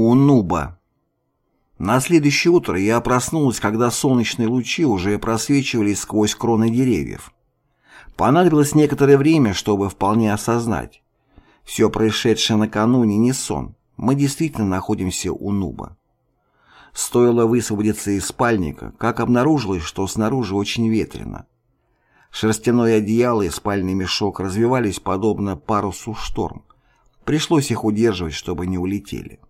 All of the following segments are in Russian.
У Нуба. На следующее утро я проснулась, когда солнечные лучи уже просвечивались сквозь кроны деревьев. Понадобилось некоторое время, чтобы вполне осознать. Все происшедшее накануне не сон. Мы действительно находимся у Нуба. Стоило высвободиться из спальника, как обнаружилось, что снаружи очень ветрено. Шерстяное одеяло и спальный мешок развивались подобно парусу шторм. Пришлось их удерживать, чтобы не улетели.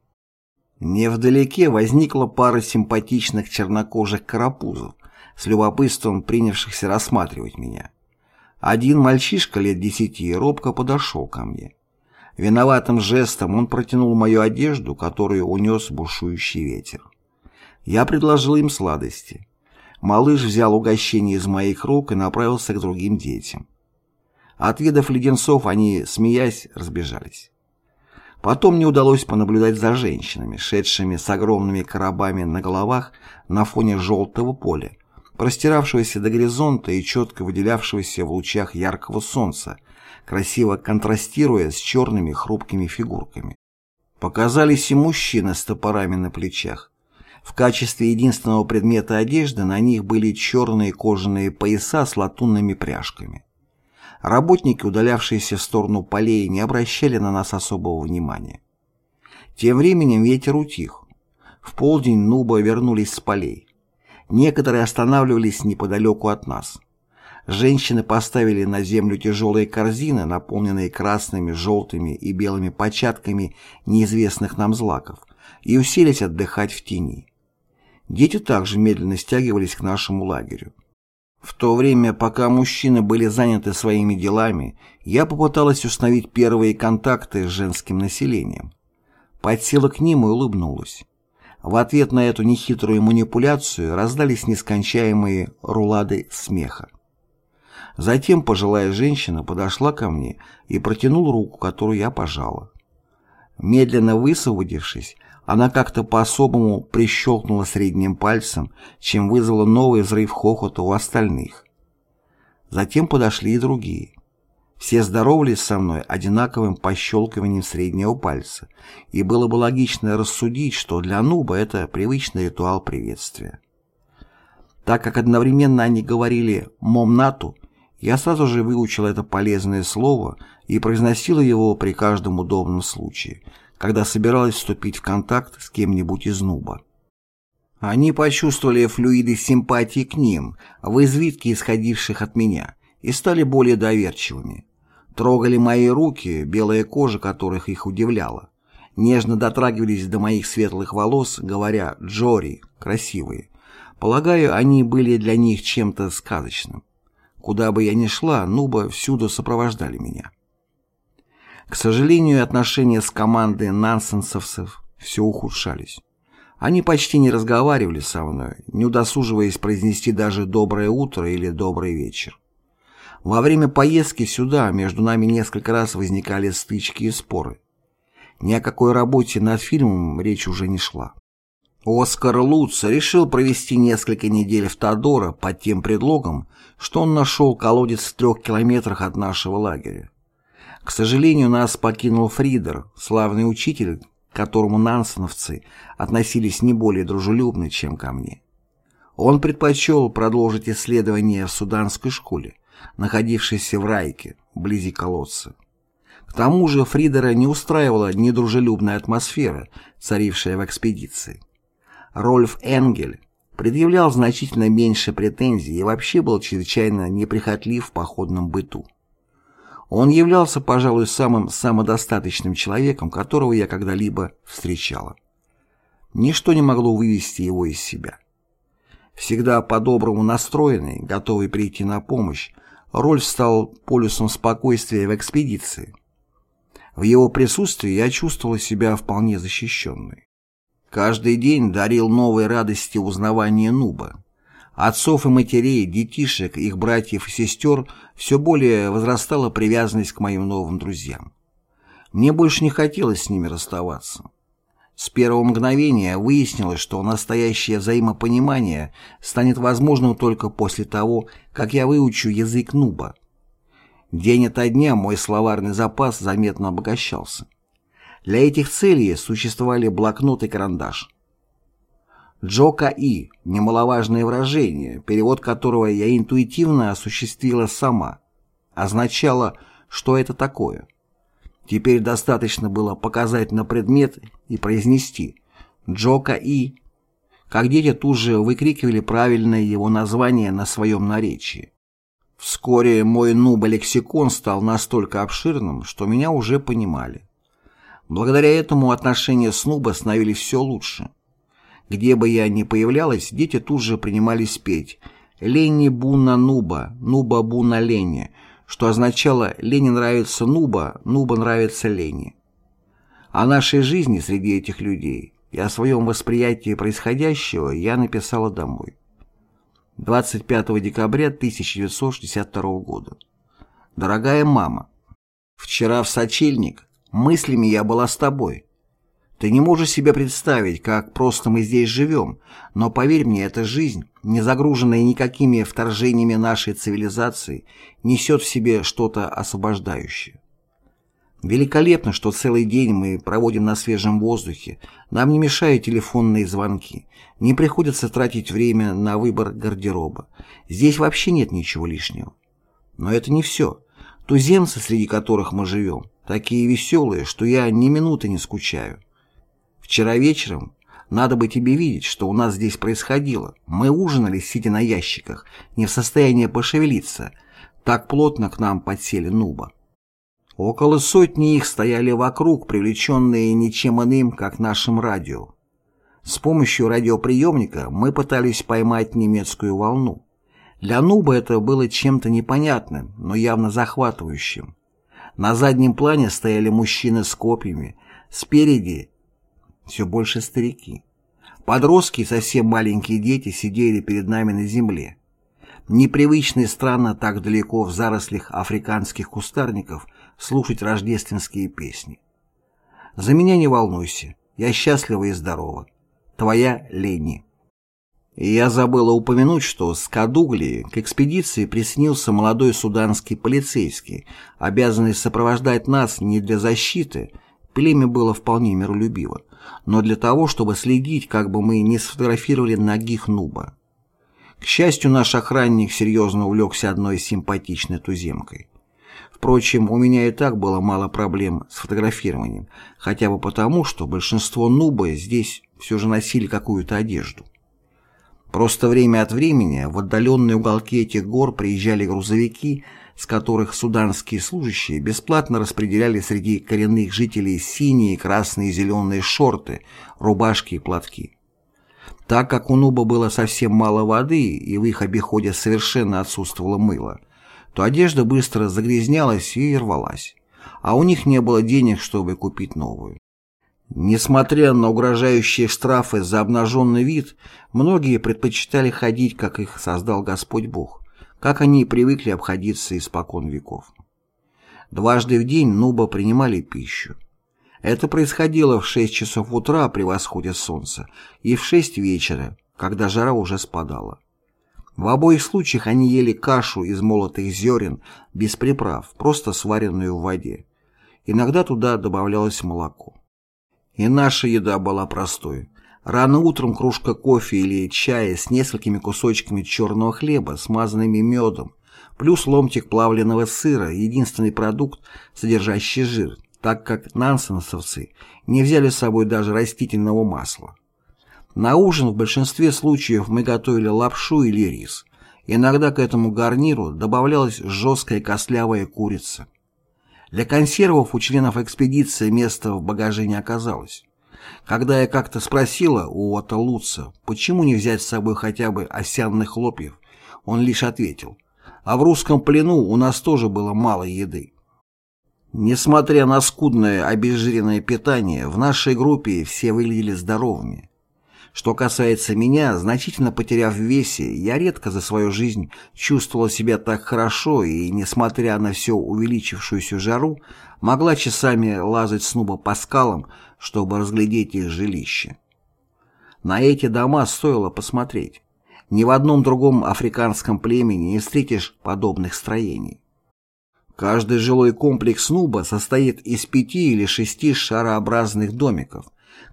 Невдалеке возникла пара симпатичных чернокожих карапузов, с любопытством принявшихся рассматривать меня. Один мальчишка лет десяти робко подошел ко мне. Виноватым жестом он протянул мою одежду, которую унес бушующий ветер. Я предложил им сладости. Малыш взял угощение из моих рук и направился к другим детям. Отведав леденцов, они, смеясь, разбежались. Потом мне удалось понаблюдать за женщинами, шедшими с огромными коробами на головах на фоне желтого поля, простиравшегося до горизонта и четко выделявшегося в лучах яркого солнца, красиво контрастируя с черными хрупкими фигурками. Показались и мужчины с топорами на плечах. В качестве единственного предмета одежды на них были черные кожаные пояса с латунными пряжками. Работники, удалявшиеся в сторону полей, не обращали на нас особого внимания. Тем временем ветер утих. В полдень нуба вернулись с полей. Некоторые останавливались неподалеку от нас. Женщины поставили на землю тяжелые корзины, наполненные красными, желтыми и белыми початками неизвестных нам злаков, и уселись отдыхать в тени. Дети также медленно стягивались к нашему лагерю. В то время, пока мужчины были заняты своими делами, я попыталась установить первые контакты с женским населением. Подсела к ним и улыбнулась. В ответ на эту нехитрую манипуляцию раздались нескончаемые рулады смеха. Затем пожилая женщина подошла ко мне и протянула руку, которую я пожала. Медленно высвободившись, она как-то по-особому прищелкнула средним пальцем, чем вызвала новый взрыв хохота у остальных. Затем подошли и другие. Все здоровались со мной одинаковым пощелкиванием среднего пальца, и было бы логично рассудить, что для нуба это привычный ритуал приветствия. Так как одновременно они говорили «момнату», я сразу же выучил это полезное слово и произносил его при каждом удобном случае – когда собиралась вступить в контакт с кем-нибудь из Нуба. Они почувствовали флюиды симпатии к ним, в извитке исходивших от меня, и стали более доверчивыми. Трогали мои руки, белая кожа которых их удивляла. Нежно дотрагивались до моих светлых волос, говоря «Джори, красивые». Полагаю, они были для них чем-то сказочным. Куда бы я ни шла, Нуба всюду сопровождали меня. К сожалению, отношения с командой нансенсовцев все ухудшались. Они почти не разговаривали со мной, не удосуживаясь произнести даже «доброе утро» или «добрый вечер». Во время поездки сюда между нами несколько раз возникали стычки и споры. Ни о какой работе над фильмом речь уже не шла. Оскар Луц решил провести несколько недель в Тодоро под тем предлогом, что он нашел колодец в трех километрах от нашего лагеря. К сожалению, нас покинул Фридер, славный учитель, к которому нансеновцы относились не более дружелюбно, чем ко мне. Он предпочел продолжить исследования в суданской школе, находившейся в Райке, вблизи колодца. К тому же Фридера не устраивала недружелюбная атмосфера, царившая в экспедиции. Рольф Энгель предъявлял значительно меньше претензий и вообще был чрезвычайно неприхотлив в походном быту. Он являлся, пожалуй, самым самодостаточным человеком, которого я когда-либо встречала. Ничто не могло вывести его из себя. Всегда по-доброму настроенный, готовый прийти на помощь, Рольф стал полюсом спокойствия в экспедиции. В его присутствии я чувствовала себя вполне защищенной. Каждый день дарил новые радости узнавания Нуба. Отцов и матерей, детишек, их братьев и сестер все более возрастала привязанность к моим новым друзьям. Мне больше не хотелось с ними расставаться. С первого мгновения выяснилось, что настоящее взаимопонимание станет возможным только после того, как я выучу язык нуба. День ото дня мой словарный запас заметно обогащался. Для этих целей существовали блокнот и карандаш. Джока И – немаловажное выражение, перевод которого я интуитивно осуществила сама, означало, что это такое. Теперь достаточно было показать на предмет и произнести «Джока И», как дети тут же выкрикивали правильное его название на своем наречии. Вскоре мой нуба-лексикон стал настолько обширным, что меня уже понимали. Благодаря этому отношения с нуба становились все лучше. Где бы я ни появлялась, дети тут же принимались петь «Ленни Буна Нуба, Нуба Буна Ленни», что означало «Лене нравится Нуба, Нуба нравится Лене». О нашей жизни среди этих людей и о своем восприятии происходящего я написала домой. 25 декабря 1962 года. Дорогая мама, вчера в сочельник мыслями я была с тобой. Ты не можешь себе представить, как просто мы здесь живем, но поверь мне, эта жизнь, не загруженная никакими вторжениями нашей цивилизации, несет в себе что-то освобождающее. Великолепно, что целый день мы проводим на свежем воздухе, нам не мешают телефонные звонки, не приходится тратить время на выбор гардероба. Здесь вообще нет ничего лишнего. Но это не все. Туземцы, среди которых мы живем, такие веселые, что я ни минуты не скучаю. Вчера вечером, надо бы тебе видеть, что у нас здесь происходило. Мы ужинали, сидя на ящиках, не в состоянии пошевелиться. Так плотно к нам подсели нуба. Около сотни их стояли вокруг, привлеченные ничем иным, как нашим радио. С помощью радиоприемника мы пытались поймать немецкую волну. Для Нуба это было чем-то непонятным, но явно захватывающим. На заднем плане стояли мужчины с копьями, спереди все больше старики. Подростки и совсем маленькие дети сидели перед нами на земле. Непривычно и странно так далеко в зарослях африканских кустарников слушать рождественские песни. За меня не волнуйся, я счастлива и здорова. Твоя Лени. И я забыла упомянуть, что с Кадугли к экспедиции приснился молодой суданский полицейский, обязанный сопровождать нас не для защиты, племя было вполне миролюбиво, но для того, чтобы следить, как бы мы не сфотографировали ногих нуба. К счастью, наш охранник серьезно увлекся одной симпатичной туземкой. Впрочем, у меня и так было мало проблем с фотографированием, хотя бы потому, что большинство нубы здесь все же носили какую-то одежду. Просто время от времени в отдаленные уголки этих гор приезжали грузовики, с которых суданские служащие бесплатно распределяли среди коренных жителей синие, красные и зеленые шорты, рубашки и платки. Так как у Нуба было совсем мало воды и в их обиходе совершенно отсутствовало мыло, то одежда быстро загрязнялась и рвалась, а у них не было денег, чтобы купить новую. Несмотря на угрожающие штрафы за обнаженный вид, многие предпочитали ходить, как их создал Господь Бог, как они привыкли обходиться испокон веков. Дважды в день нуба принимали пищу. Это происходило в 6 часов утра при восходе солнца и в 6 вечера, когда жара уже спадала. В обоих случаях они ели кашу из молотых зерен, без приправ, просто сваренную в воде. Иногда туда добавлялось молоко. И наша еда была простой. Рано утром кружка кофе или чая с несколькими кусочками черного хлеба, смазанными медом, плюс ломтик плавленного сыра, единственный продукт, содержащий жир, так как нансенсовцы не взяли с собой даже растительного масла. На ужин в большинстве случаев мы готовили лапшу или рис. Иногда к этому гарниру добавлялась жесткая костлявая курица. Для консервов у членов экспедиции места в багаже не оказалось. Когда я как-то спросила у Отто Луца, почему не взять с собой хотя бы осянных хлопьев, он лишь ответил, а в русском плену у нас тоже было мало еды. Несмотря на скудное обезжиренное питание, в нашей группе все выглядели здоровыми. Что касается меня, значительно потеряв в весе, я редко за свою жизнь чувствовала себя так хорошо и, несмотря на всю увеличившуюся жару, могла часами лазать снова по скалам, чтобы разглядеть их жилище. На эти дома стоило посмотреть. Ни в одном другом африканском племени не встретишь подобных строений. Каждый жилой комплекс Нуба состоит из пяти или шести шарообразных домиков,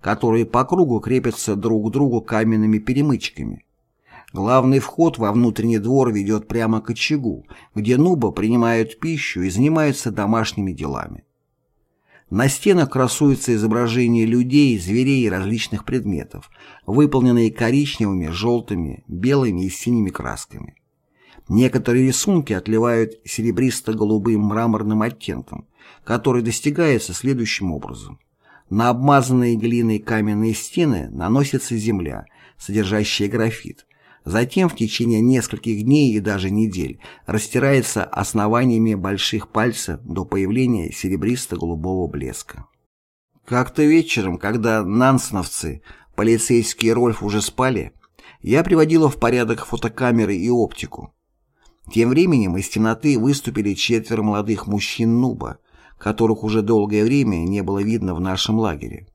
которые по кругу крепятся друг к другу каменными перемычками. Главный вход во внутренний двор ведет прямо к очагу, где нуба принимают пищу и занимаются домашними делами. На стенах красуются изображения людей, зверей и различных предметов, выполненные коричневыми, желтыми, белыми и синими красками. Некоторые рисунки отливают серебристо-голубым мраморным оттенком, который достигается следующим образом. На обмазанные глиной каменные стены наносится земля, содержащая графит. Затем в течение нескольких дней и даже недель растирается основаниями больших пальцев до появления серебристо-голубого блеска. Как-то вечером, когда нансеновцы, полицейский Рольф уже спали, я приводила в порядок фотокамеры и оптику. Тем временем из темноты выступили четверо молодых мужчин Нуба, которых уже долгое время не было видно в нашем лагере.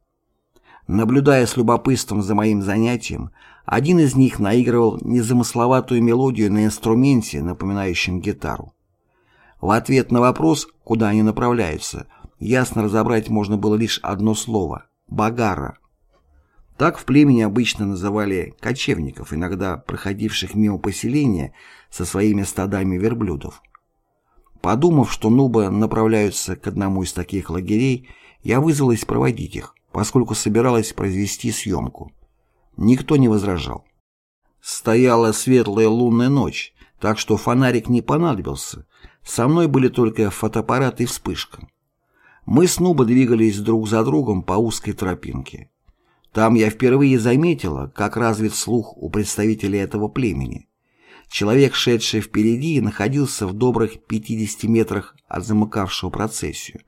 Наблюдая с любопытством за моим занятием, один из них наигрывал незамысловатую мелодию на инструменте, напоминающем гитару. В ответ на вопрос, куда они направляются, ясно разобрать можно было лишь одно слово – «багара». Так в племени обычно называли кочевников, иногда проходивших мимо поселения со своими стадами верблюдов. Подумав, что нубы направляются к одному из таких лагерей, я вызвалась проводить их, поскольку собиралась произвести съемку. Никто не возражал. Стояла светлая лунная ночь, так что фонарик не понадобился. Со мной были только фотоаппарат и вспышка. Мы с Нуба двигались друг за другом по узкой тропинке. Там я впервые заметила, как развит слух у представителей этого племени. Человек, шедший впереди, находился в добрых 50 метрах от замыкавшего процессию,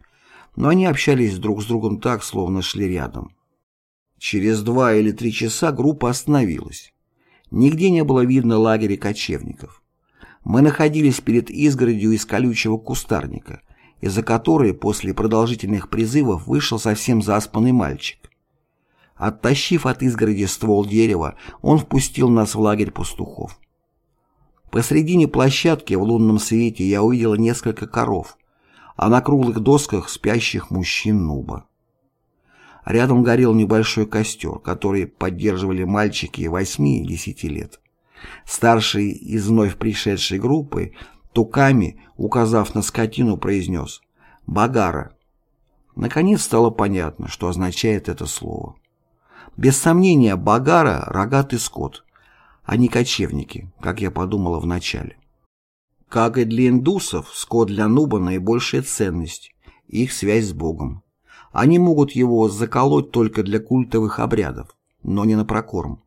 но они общались друг с другом так, словно шли рядом. Через два или три часа группа остановилась. Нигде не было видно лагеря кочевников. Мы находились перед изгородью из колючего кустарника, из-за которой после продолжительных призывов вышел совсем заспанный мальчик. Оттащив от изгороди ствол дерева, он впустил нас в лагерь пастухов. Посредине площадки в лунном свете я увидела несколько коров, а на круглых досках спящих мужчин Нуба. Рядом горел небольшой костер, который поддерживали мальчики восьми и десяти лет. Старший из вновь пришедшей группы, туками, указав на скотину, произнес «Багара». Наконец стало понятно, что означает это слово. Без сомнения, Багара – рогатый скот, а не кочевники, как я подумала вначале. Как и для индусов, скот для нуба – наибольшая ценность, их связь с Богом. Они могут его заколоть только для культовых обрядов, но не на прокорм.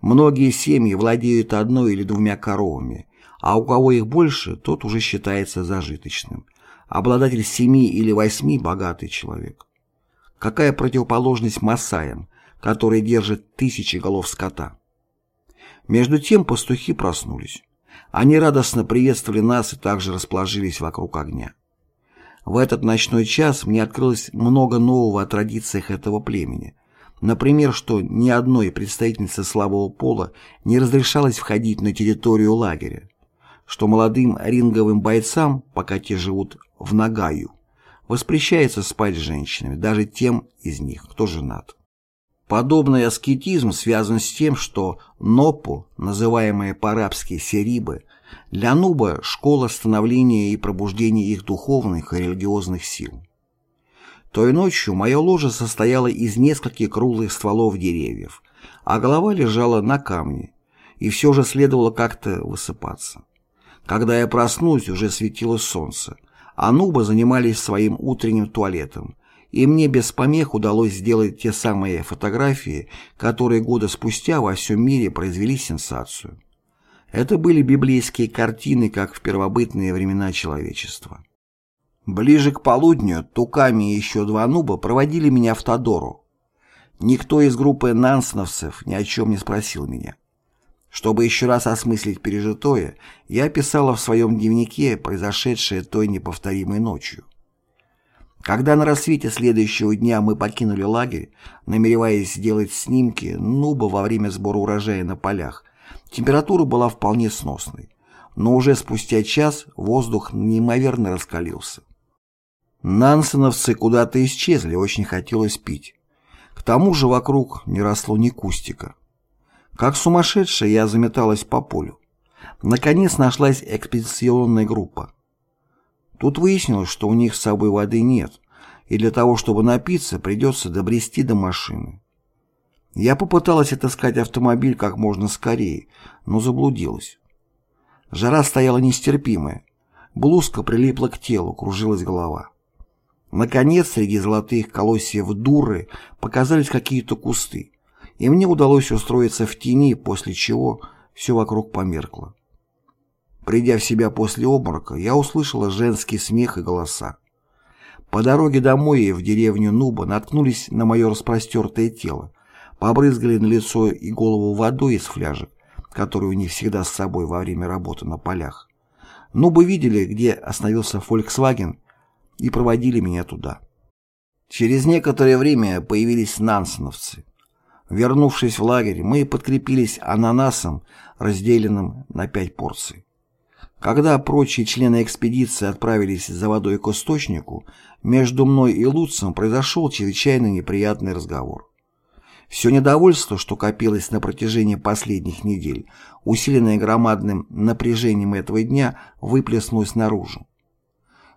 Многие семьи владеют одной или двумя коровами, а у кого их больше, тот уже считается зажиточным. Обладатель семи или восьми – богатый человек. Какая противоположность масаям, который держит тысячи голов скота. Между тем пастухи проснулись. Они радостно приветствовали нас и также расположились вокруг огня. В этот ночной час мне открылось много нового о традициях этого племени. Например, что ни одной представительнице слабого пола не разрешалось входить на территорию лагеря, что молодым ринговым бойцам, пока те живут в Нагаю, воспрещается спать с женщинами, даже тем из них, кто женат. Подобный аскетизм связан с тем, что Нопу, называемые по-арабски Серибы, для Нуба – школа становления и пробуждения их духовных и религиозных сил. Той ночью мое ложе состояло из нескольких круглых стволов деревьев, а голова лежала на камне, и все же следовало как-то высыпаться. Когда я проснулся, уже светило солнце, а Нуба занимались своим утренним туалетом, и мне без помех удалось сделать те самые фотографии, которые года спустя во всем мире произвели сенсацию. Это были библейские картины, как в первобытные времена человечества. Ближе к полудню Туками и еще два нуба проводили меня в Тодору. Никто из группы нансеновцев ни о чем не спросил меня. Чтобы еще раз осмыслить пережитое, я писала в своем дневнике произошедшее той неповторимой ночью. Когда на рассвете следующего дня мы покинули лагерь, намереваясь сделать снимки нуба во время сбора урожая на полях, температура была вполне сносной. но уже спустя час воздух неимоверно раскалился. Нансеновцы куда-то исчезли, очень хотелось пить. К тому же вокруг не росло ни кустика. Как сумасшедшая я заметалась по полю. Наконец нашлась экспедиционная группа. Тут выяснилось, что у них с собой воды нет, и для того, чтобы напиться, придется добрести до машины. Я попыталась отыскать автомобиль как можно скорее, но заблудилась. Жара стояла нестерпимая. Блузка прилипла к телу, кружилась голова. Наконец, среди золотых колосьев дуры показались какие-то кусты, и мне удалось устроиться в тени, после чего все вокруг померкло. Придя в себя после обморока, я услышала женский смех и голоса. По дороге домой и в деревню Нуба наткнулись на мое распростертое тело, побрызгали на лицо и голову водой из фляжек, которые у них всегда с собой во время работы на полях. Нубы видели, где остановился Volkswagen, и проводили меня туда. Через некоторое время появились нансеновцы. Вернувшись в лагерь, мы подкрепились ананасом, разделенным на пять порций. Когда прочие члены экспедиции отправились за водой к источнику, между мной и Луцем произошел чрезвычайно неприятный разговор. Все недовольство, что копилось на протяжении последних недель, усиленное громадным напряжением этого дня, выплеснулось наружу.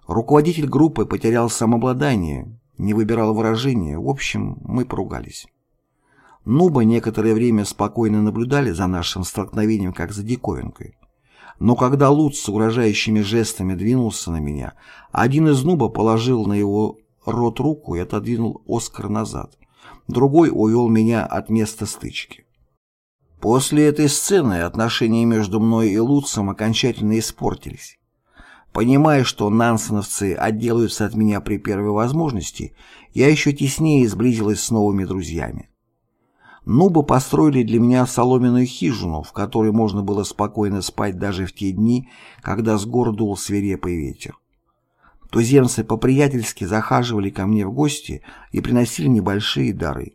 Руководитель группы потерял самообладание, не выбирал выражения, в общем, мы поругались. Нубы некоторое время спокойно наблюдали за нашим столкновением как за диковинкой. Но когда Луц с угрожающими жестами двинулся на меня, один из нуба положил на его рот руку и отодвинул Оскар назад другой увел меня от места стычки. После этой сцены отношения между мной и Луцем окончательно испортились. Понимая, что нансеновцы отделаются от меня при первой возможности, я еще теснее сблизилась с новыми друзьями. Нубы построили для меня соломенную хижину, в которой можно было спокойно спать даже в те дни, когда с гор дул свирепый ветер. Туземцы по-приятельски захаживали ко мне в гости и приносили небольшие дары.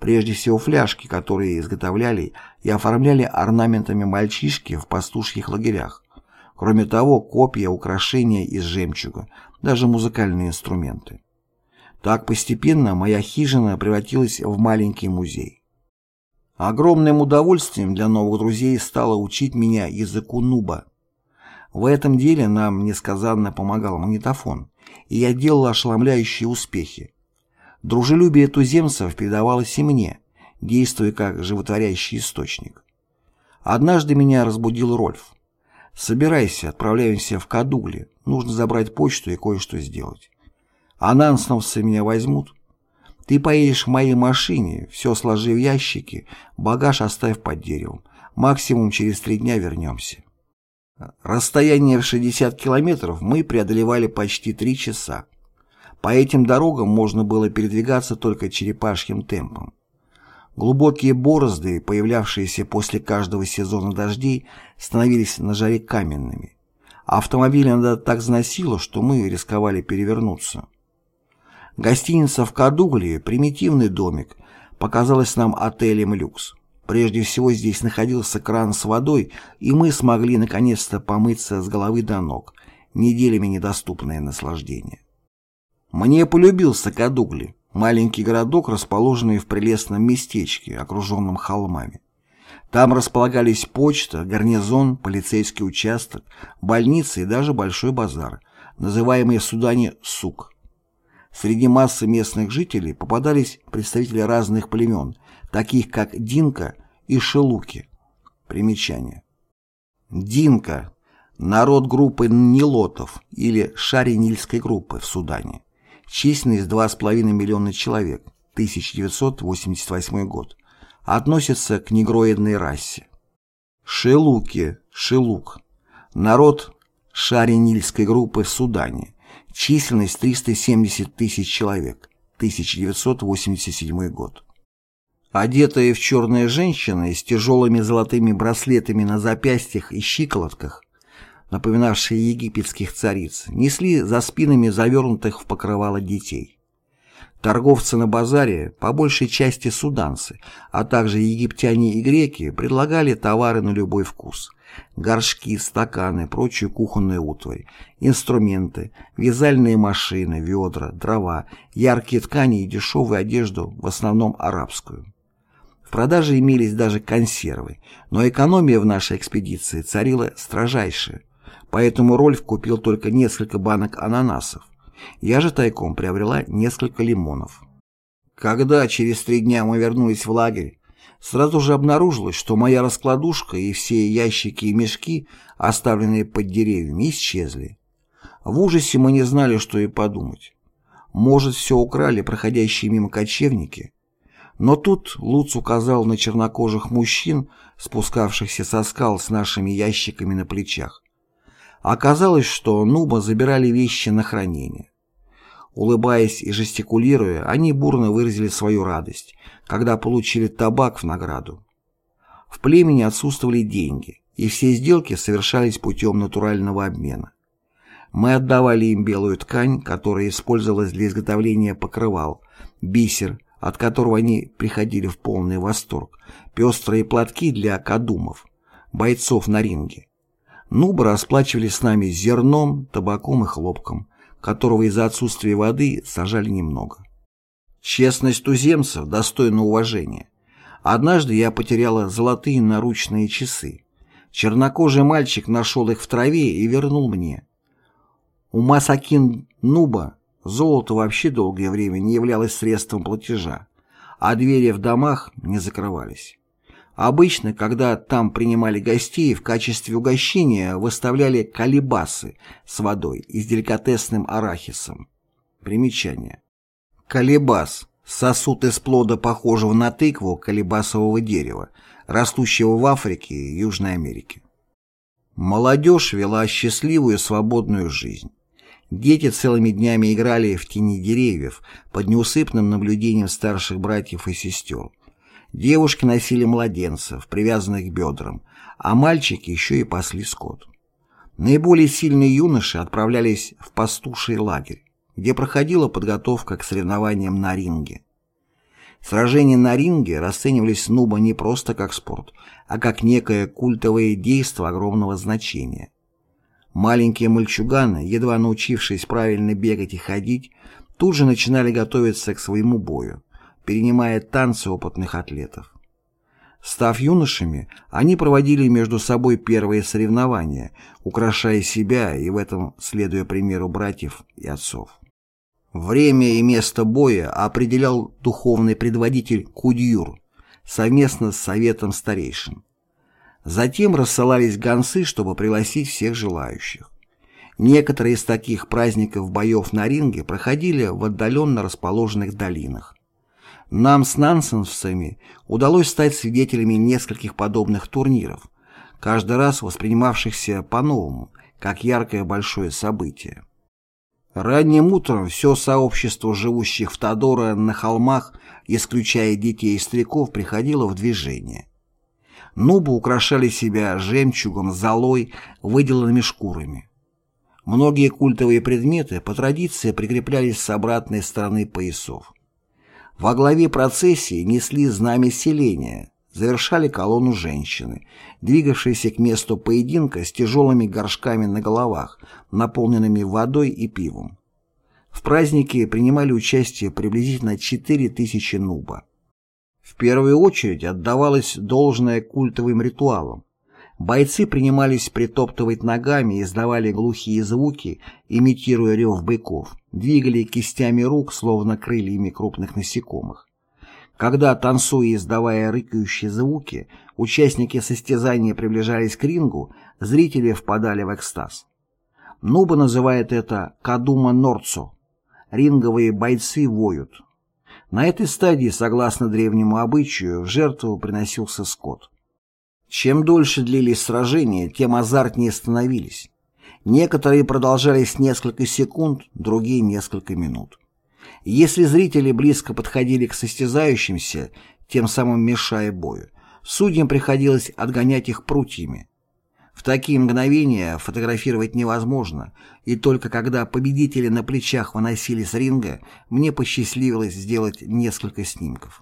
Прежде всего фляжки, которые изготовляли и оформляли орнаментами мальчишки в пастушьих лагерях. Кроме того, копья, украшения из жемчуга, даже музыкальные инструменты. Так постепенно моя хижина превратилась в маленький музей. Огромным удовольствием для новых друзей стало учить меня языку нуба. В этом деле нам несказанно помогал магнитофон, и я делал ошеломляющие успехи. Дружелюбие туземцев передавалось и мне, действуя как животворящий источник. Однажды меня разбудил Рольф. «Собирайся, отправляемся в Кадугли, нужно забрать почту и кое-что сделать. Анансновцы меня возьмут. Ты поедешь в моей машине, все сложи в ящики, багаж оставь под деревом. Максимум через три дня вернемся». Расстояние в 60 километров мы преодолевали почти три часа. По этим дорогам можно было передвигаться только черепашьим темпом. Глубокие борозды, появлявшиеся после каждого сезона дождей, становились на жаре каменными. Автомобиль иногда так заносило, что мы рисковали перевернуться. Гостиница в Кадугле, примитивный домик, показалась нам отелем «Люкс». Прежде всего здесь находился кран с водой, и мы смогли наконец-то помыться с головы до ног, неделями недоступное наслаждение. Мне полюбился Кадугли, маленький городок, расположенный в прелестном местечке, окруженном холмами. Там располагались почта, гарнизон, полицейский участок, больница и даже большой базар, называемый в Судане «Сук». Среди массы местных жителей попадались представители разных племен, таких как Динка и Шелуки. Примечание. Динка – народ группы Нилотов или Шаринильской группы в Судане. Численность 2,5 миллиона человек, 1988 год. Относится к негроидной расе. Шелуки, Шелук. Народ Шаринильской группы в Судане. Численность 370 тысяч человек, 1987 год. Одетая в черные женщины с тяжелыми золотыми браслетами на запястьях и щиколотках, напоминавшие египетских цариц, несли за спинами завернутых в покрывало детей. Торговцы на базаре, по большей части суданцы, а также египтяне и греки, предлагали товары на любой вкус. Горшки, стаканы, прочую кухонную утварь, инструменты, вязальные машины, ведра, дрова, яркие ткани и дешевую одежду, в основном арабскую. В продаже имелись даже консервы, но экономия в нашей экспедиции царила строжайшая, поэтому Рольф купил только несколько банок ананасов. Я же тайком приобрела несколько лимонов. Когда через три дня мы вернулись в лагерь, сразу же обнаружилось, что моя раскладушка и все ящики и мешки, оставленные под деревьями, исчезли. В ужасе мы не знали, что и подумать. Может, все украли проходящие мимо кочевники? Но тут Луц указал на чернокожих мужчин, спускавшихся со скал с нашими ящиками на плечах. Оказалось, что Нуба забирали вещи на хранение. Улыбаясь и жестикулируя, они бурно выразили свою радость, когда получили табак в награду. В племени отсутствовали деньги, и все сделки совершались путем натурального обмена. Мы отдавали им белую ткань, которая использовалась для изготовления покрывал, бисер, от которого они приходили в полный восторг, пестрые платки для кадумов, бойцов на ринге. Нубы расплачивались с нами зерном, табаком и хлопком, которого из-за отсутствия воды сажали немного. Честность туземцев достойна уважения. Однажды я потеряла золотые наручные часы. Чернокожий мальчик нашел их в траве и вернул мне. У Масакин Нуба золото вообще долгое время не являлось средством платежа, а двери в домах не закрывались. Обычно, когда там принимали гостей, в качестве угощения выставляли колебасы с водой и с деликатесным арахисом. Примечание. Колебас – сосуд из плода, похожего на тыкву колебасового дерева, растущего в Африке и Южной Америке. Молодежь вела счастливую свободную жизнь. Дети целыми днями играли в тени деревьев под неусыпным наблюдением старших братьев и сестер. Девушки носили младенцев, привязанных к бедрам, а мальчики еще и пасли скот. Наиболее сильные юноши отправлялись в пастуший лагерь, где проходила подготовка к соревнованиям на ринге. Сражения на ринге расценивались Нуба не просто как спорт, а как некое культовое действо огромного значения. Маленькие мальчуганы, едва научившись правильно бегать и ходить, тут же начинали готовиться к своему бою перенимая танцы опытных атлетов. Став юношами, они проводили между собой первые соревнования, украшая себя и в этом следуя примеру братьев и отцов. Время и место боя определял духовный предводитель Кудьюр совместно с советом старейшин. Затем рассылались гонцы, чтобы пригласить всех желающих. Некоторые из таких праздников боев на ринге проходили в отдаленно расположенных долинах. Нам с нансенсами удалось стать свидетелями нескольких подобных турниров, каждый раз воспринимавшихся по-новому, как яркое большое событие. Ранним утром все сообщество живущих в Тодора на холмах, исключая детей и стариков, приходило в движение. Нубы украшали себя жемчугом, золой, выделанными шкурами. Многие культовые предметы по традиции прикреплялись с обратной стороны поясов. Во главе процессии несли знамя селения, завершали колонну женщины, двигавшиеся к месту поединка с тяжелыми горшками на головах, наполненными водой и пивом. В празднике принимали участие приблизительно 4000 нуба. В первую очередь отдавалось должное культовым ритуалам, Бойцы принимались притоптывать ногами издавали глухие звуки, имитируя рев быков, двигали кистями рук, словно крыльями крупных насекомых. Когда, танцуя и издавая рыкающие звуки, участники состязания приближались к рингу, зрители впадали в экстаз. Нуба называет это «кадума норцо» — ринговые бойцы воют. На этой стадии, согласно древнему обычаю, в жертву приносился скот. Чем дольше длились сражения, тем азартнее становились. Некоторые продолжались несколько секунд, другие — несколько минут. Если зрители близко подходили к состязающимся, тем самым мешая бою, судьям приходилось отгонять их прутьями. В такие мгновения фотографировать невозможно, и только когда победители на плечах выносили с ринга, мне посчастливилось сделать несколько снимков.